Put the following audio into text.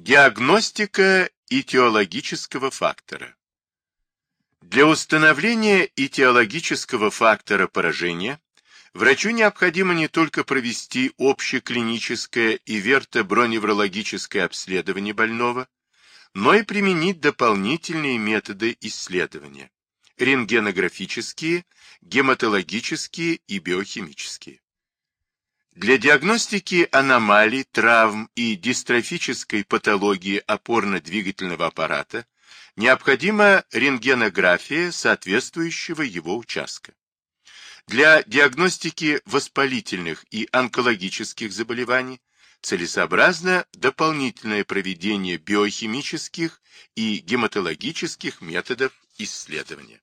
Диагностика этиологического фактора. Для установления этиологического фактора поражения врачу необходимо не только провести общеклиническое и вертоброневрологическое обследование больного, но и применить дополнительные методы исследования – рентгенографические, гематологические и биохимические. Для диагностики аномалий, травм и дистрофической патологии опорно-двигательного аппарата необходима рентгенография соответствующего его участка. Для диагностики воспалительных и онкологических заболеваний целесообразно дополнительное проведение биохимических и гематологических методов исследования.